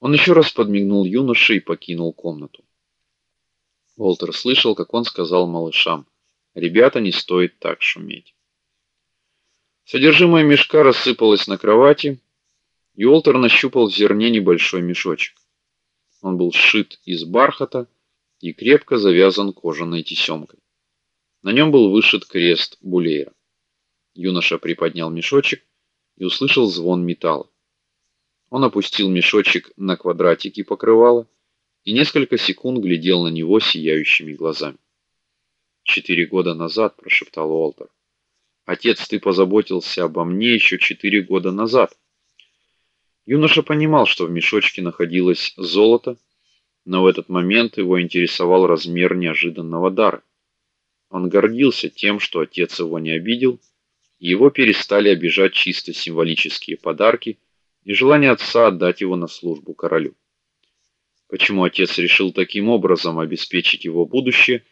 Он еще раз подмигнул юноше и покинул комнату. Уолтер слышал, как он сказал малышам: "Ребята, не стоит так шуметь". Содержимое мешка рассыпалось на кровати, и Уолтер нащупал в зерне небольшой мешочек. Он был сшит из бархата и крепко завязан кожаной тесемкой. На нем был вышит крест Булейра. Юноша приподнял мешочек и услышал звон металла. Он опустил мешочек на квадратики покрывала и несколько секунд глядел на него сияющими глазами. «Четыре года назад, прошептал Уолтер. Отец, ты позаботился обо мне еще четыре года назад. Юноша понимал, что в мешочке находилось золото, но в этот момент его интересовал размер неожиданного дара. Он гордился тем, что отец его не обидел, и его перестали обижать чисто символические подарки и желание отца отдать его на службу королю. Почему отец решил таким образом обеспечить его будущее,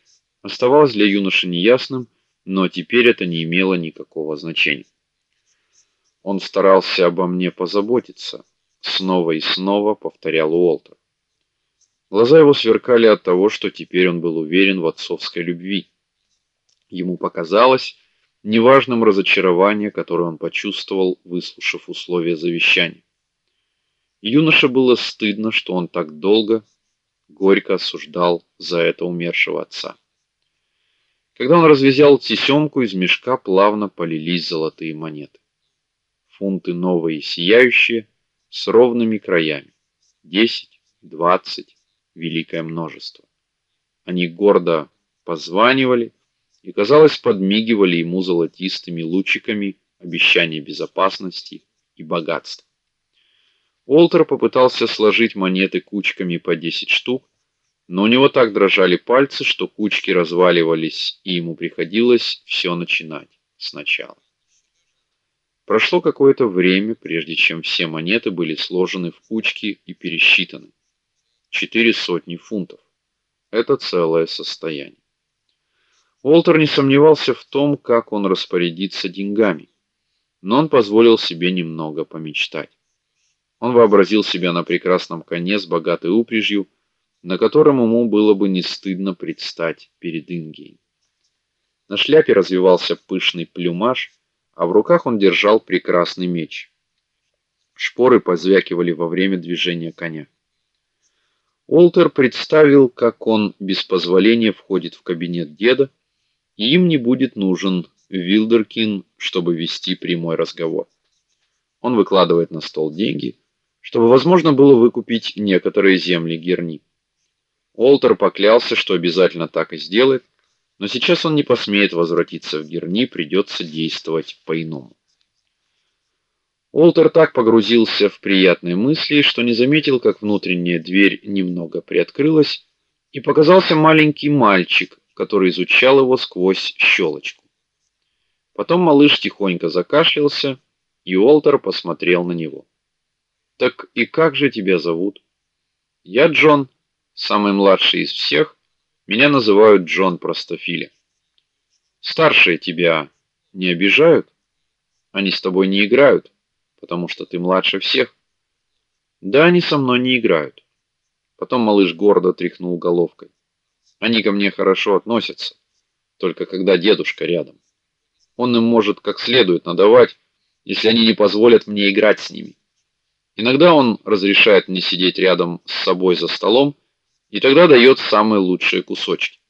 оставалось для юноши неясным, но теперь это не имело никакого значения. Он старался обо мне позаботиться, снова и снова повторял Уолтер. Глаза его сверкали от того, что теперь он был уверен в отцовской любви. Ему показалось неважным разочарование, которое он почувствовал, выслушав условия завещания. Юноше было стыдно, что он так долго горько осуждал за это умершего отца. Когда он развязал тесемку, из мешка плавно полились золотые монеты. Фунты новые, сияющие, с ровными краями. Десять, двадцать, великое множество. Они гордо позванивали и, казалось, подмигивали ему золотистыми лучиками обещания безопасности и богатства. Уолтер попытался сложить монеты кучками по десять штук, но у него так дрожали пальцы, что кучки разваливались, и ему приходилось все начинать сначала. Прошло какое-то время, прежде чем все монеты были сложены в кучки и пересчитаны. Четыре сотни фунтов. Это целое состояние. Уолтер не сомневался в том, как он распорядится деньгами, но он позволил себе немного помечтать. Он вообразил себя на прекрасном коне с богатой упряжью, на котором ему было бы не стыдно предстать перед Ингией. На шляпе развивался пышный плюмаж, а в руках он держал прекрасный меч. Шпоры позвякивали во время движения коня. Олтер представил, как он без позволения входит в кабинет деда, и им не будет нужен Вилдеркин, чтобы вести прямой разговор. Он выкладывает на стол деньги, чтобы возможно было выкупить некоторые земли Герни. Олтер поклялся, что обязательно так и сделает, но сейчас он не посмеет возвратиться в Герни, придется действовать по-иному. Олтер так погрузился в приятные мысли, что не заметил, как внутренняя дверь немного приоткрылась, и показался маленький мальчик, который изучал его сквозь щелочку. Потом малыш тихонько закашлялся, и Олтер посмотрел на него. Так и как же тебя зовут? Я Джон, самый младший из всех. Меня называют Джон Простофиля. Старшие тебя не обижают? Они с тобой не играют, потому что ты младше всех. Да, они со мной не играют. Потом малыш гордо тряхнул головкой. Они ко мне хорошо относятся, только когда дедушка рядом. Он им может как следует надавать, если они не позволят мне играть с ними. Иногда он разрешает мне сидеть рядом с собой за столом, и тогда дает самые лучшие кусочки.